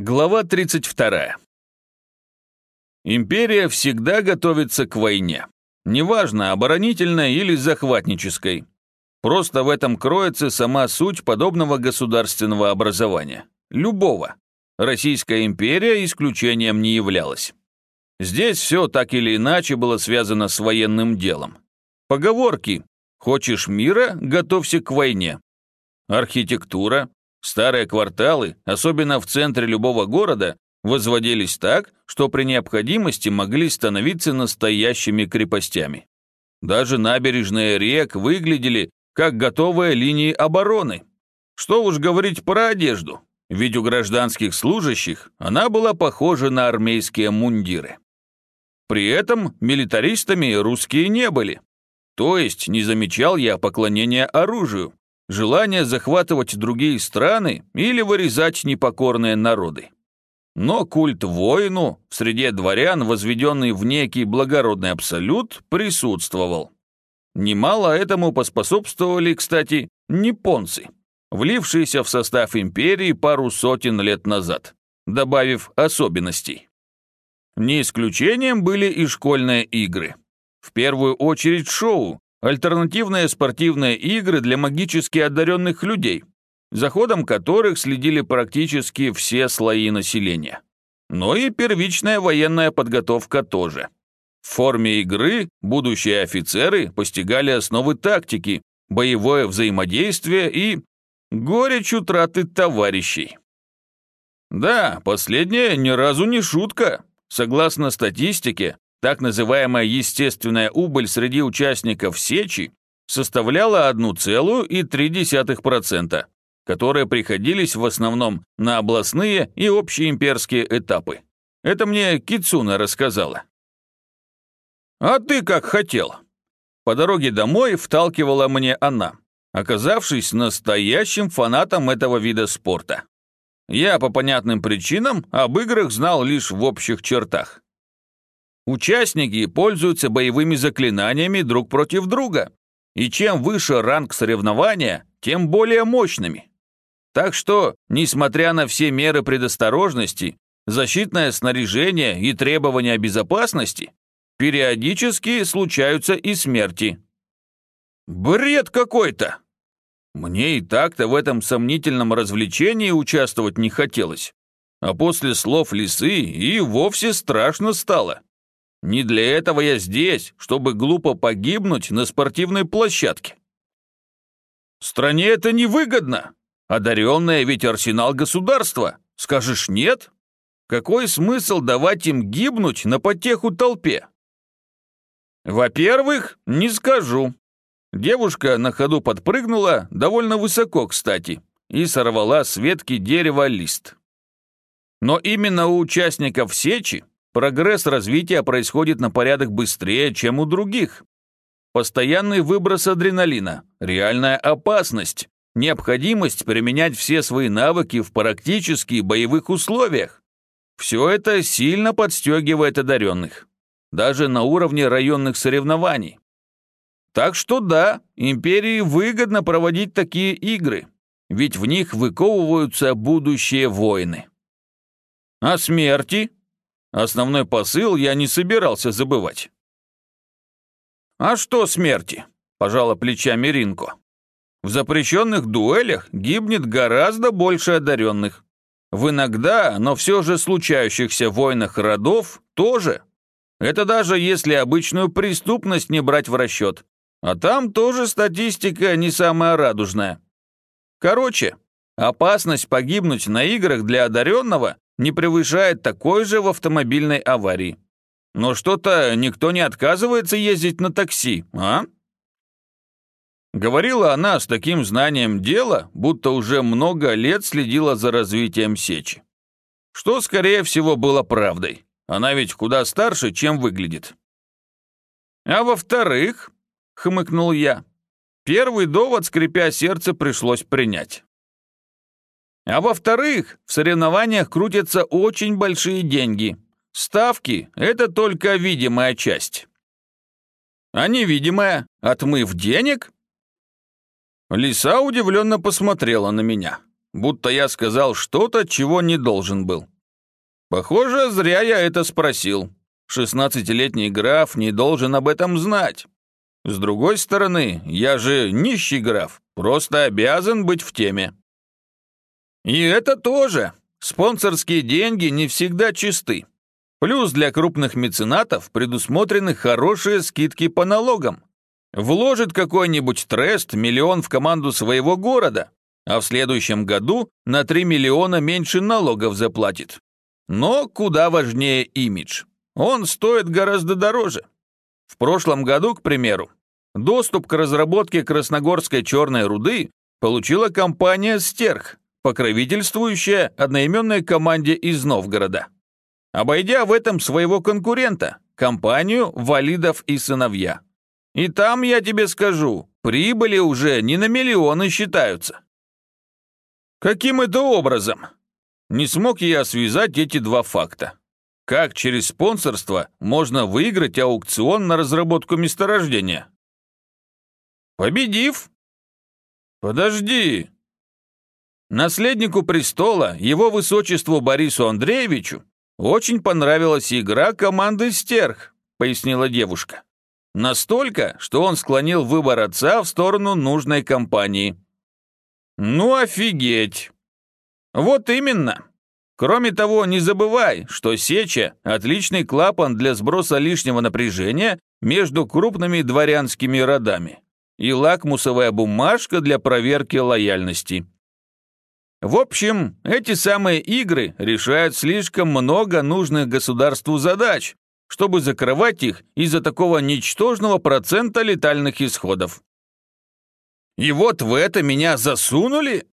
Глава 32. Империя всегда готовится к войне. Неважно, оборонительной или захватнической. Просто в этом кроется сама суть подобного государственного образования. Любого. Российская империя исключением не являлась. Здесь все так или иначе было связано с военным делом. Поговорки «Хочешь мира? Готовься к войне». Архитектура, Старые кварталы, особенно в центре любого города, возводились так, что при необходимости могли становиться настоящими крепостями. Даже набережные рек выглядели как готовые линии обороны. Что уж говорить про одежду, ведь у гражданских служащих она была похожа на армейские мундиры. При этом милитаристами русские не были. То есть не замечал я поклонения оружию, желание захватывать другие страны или вырезать непокорные народы. Но культ воину в среде дворян, возведенный в некий благородный абсолют, присутствовал. Немало этому поспособствовали, кстати, японцы, влившиеся в состав империи пару сотен лет назад, добавив особенностей. Не исключением были и школьные игры. В первую очередь шоу, альтернативные спортивные игры для магически одаренных людей, за ходом которых следили практически все слои населения. Но и первичная военная подготовка тоже. В форме игры будущие офицеры постигали основы тактики, боевое взаимодействие и горечь утраты товарищей. Да, последнее ни разу не шутка. Согласно статистике, так называемая естественная убыль среди участников сечи составляла 1,3%, которые приходились в основном на областные и общеимперские этапы. Это мне Кицуна рассказала. «А ты как хотел?» По дороге домой вталкивала мне она, оказавшись настоящим фанатом этого вида спорта. Я по понятным причинам об играх знал лишь в общих чертах. Участники пользуются боевыми заклинаниями друг против друга, и чем выше ранг соревнования, тем более мощными. Так что, несмотря на все меры предосторожности, защитное снаряжение и требования безопасности, периодически случаются и смерти. Бред какой-то! Мне и так-то в этом сомнительном развлечении участвовать не хотелось. А после слов лисы и вовсе страшно стало. Не для этого я здесь, чтобы глупо погибнуть на спортивной площадке. Стране это невыгодно. Одаренное ведь арсенал государства. Скажешь нет? Какой смысл давать им гибнуть на потеху толпе? Во-первых, не скажу. Девушка на ходу подпрыгнула, довольно высоко, кстати, и сорвала с ветки дерева лист. Но именно у участников сечи Прогресс развития происходит на порядок быстрее, чем у других. Постоянный выброс адреналина, реальная опасность, необходимость применять все свои навыки в практически боевых условиях. Все это сильно подстегивает одаренных, даже на уровне районных соревнований. Так что да, империи выгодно проводить такие игры, ведь в них выковываются будущие войны. А смерти? Основной посыл я не собирался забывать. «А что смерти?» – пожала плечами Ринко. «В запрещенных дуэлях гибнет гораздо больше одаренных. В иногда, но все же случающихся войнах родов тоже. Это даже если обычную преступность не брать в расчет. А там тоже статистика не самая радужная. Короче, опасность погибнуть на играх для одаренного не превышает такой же в автомобильной аварии. Но что-то никто не отказывается ездить на такси, а? Говорила она с таким знанием дела, будто уже много лет следила за развитием сечи. Что, скорее всего, было правдой. Она ведь куда старше, чем выглядит. А во-вторых, хмыкнул я, первый довод, скрипя сердце, пришлось принять. А во-вторых, в соревнованиях крутятся очень большие деньги. Ставки – это только видимая часть. А невидимая, отмыв денег? Лиса удивленно посмотрела на меня. будто я сказал что-то, чего не должен был. Похоже, зря я это спросил. Шестнадцатилетний граф не должен об этом знать. С другой стороны, я же нищий граф, просто обязан быть в теме. И это тоже. Спонсорские деньги не всегда чисты. Плюс для крупных меценатов предусмотрены хорошие скидки по налогам. Вложит какой-нибудь трест миллион в команду своего города, а в следующем году на 3 миллиона меньше налогов заплатит. Но куда важнее имидж. Он стоит гораздо дороже. В прошлом году, к примеру, доступ к разработке красногорской черной руды получила компания «Стерх», покровительствующая одноименной команде из Новгорода. Обойдя в этом своего конкурента, компанию «Валидов и сыновья». И там, я тебе скажу, прибыли уже не на миллионы считаются. Каким это образом? Не смог я связать эти два факта. Как через спонсорство можно выиграть аукцион на разработку месторождения? Победив? Подожди. Наследнику престола, его высочеству Борису Андреевичу, очень понравилась игра команды «Стерх», пояснила девушка. Настолько, что он склонил выбор отца в сторону нужной компании. Ну офигеть! Вот именно. Кроме того, не забывай, что сеча – отличный клапан для сброса лишнего напряжения между крупными дворянскими родами и лакмусовая бумажка для проверки лояльности. В общем, эти самые игры решают слишком много нужных государству задач, чтобы закрывать их из-за такого ничтожного процента летальных исходов. И вот в это меня засунули?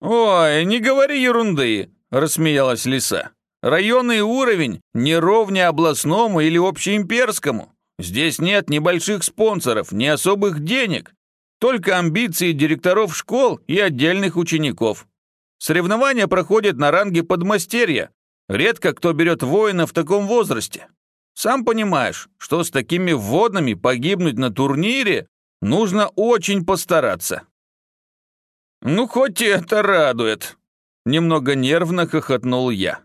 Ой, не говори ерунды, рассмеялась лиса. Районный уровень не ровня областному или общеимперскому. Здесь нет ни больших спонсоров, ни особых денег, только амбиции директоров школ и отдельных учеников. Соревнования проходят на ранге подмастерья. Редко кто берет воина в таком возрасте. Сам понимаешь, что с такими вводными погибнуть на турнире нужно очень постараться. Ну, хоть это радует. Немного нервно хохотнул я.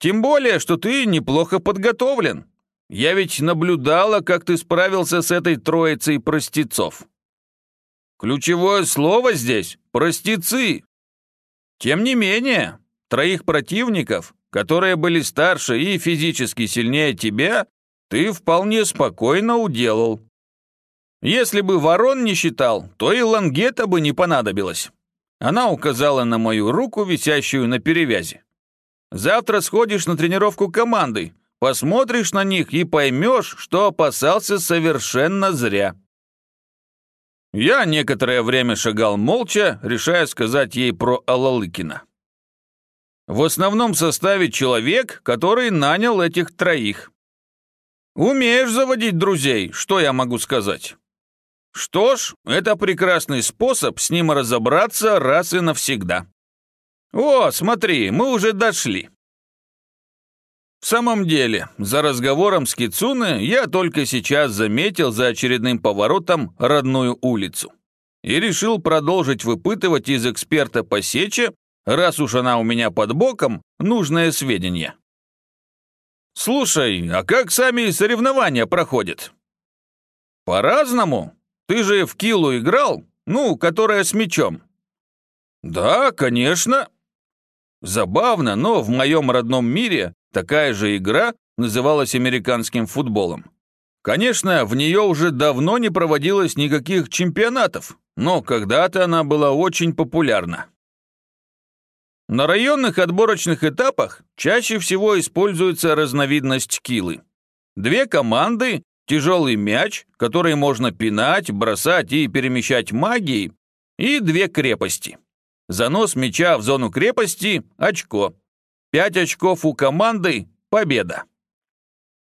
Тем более, что ты неплохо подготовлен. Я ведь наблюдала, как ты справился с этой троицей простецов. Ключевое слово здесь – простецы. Тем не менее, троих противников которые были старше и физически сильнее тебя, ты вполне спокойно уделал. Если бы ворон не считал, то и лангета бы не понадобилось. Она указала на мою руку, висящую на перевязи. Завтра сходишь на тренировку команды, посмотришь на них и поймешь, что опасался совершенно зря. Я некоторое время шагал молча, решая сказать ей про Алалыкина. В основном составе человек, который нанял этих троих. Умеешь заводить друзей, что я могу сказать? Что ж, это прекрасный способ с ним разобраться раз и навсегда. О, смотри, мы уже дошли. Самом деле, за разговором с Кицуне я только сейчас заметил за очередным поворотом родную улицу и решил продолжить выпытывать из эксперта по сече раз уж она у меня под боком, нужное сведения. Слушай, а как сами соревнования проходят? По-разному. Ты же в килу играл, ну, которая с мячом. Да, конечно. Забавно, но в моем родном мире такая же игра называлась американским футболом. Конечно, в нее уже давно не проводилось никаких чемпионатов, но когда-то она была очень популярна. На районных отборочных этапах чаще всего используется разновидность килы. Две команды, тяжелый мяч, который можно пинать, бросать и перемещать магией, и две крепости. Занос мяча в зону крепости – очко. Пять очков у команды – победа.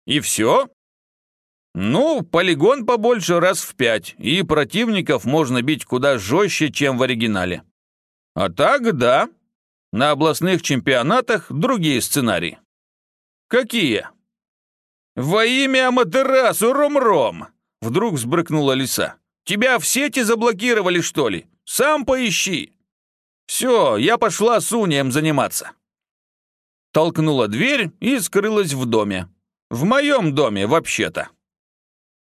И все? Ну, полигон побольше раз в пять, и противников можно бить куда жестче, чем в оригинале. А так, да, на областных чемпионатах другие сценарии. Какие? Во имя Аматерасу, Ром-Ром! Вдруг взбрыкнула лиса. Тебя в сети заблокировали, что ли? Сам поищи. Все, я пошла с унием заниматься. Толкнула дверь и скрылась в доме. В моем доме, вообще-то.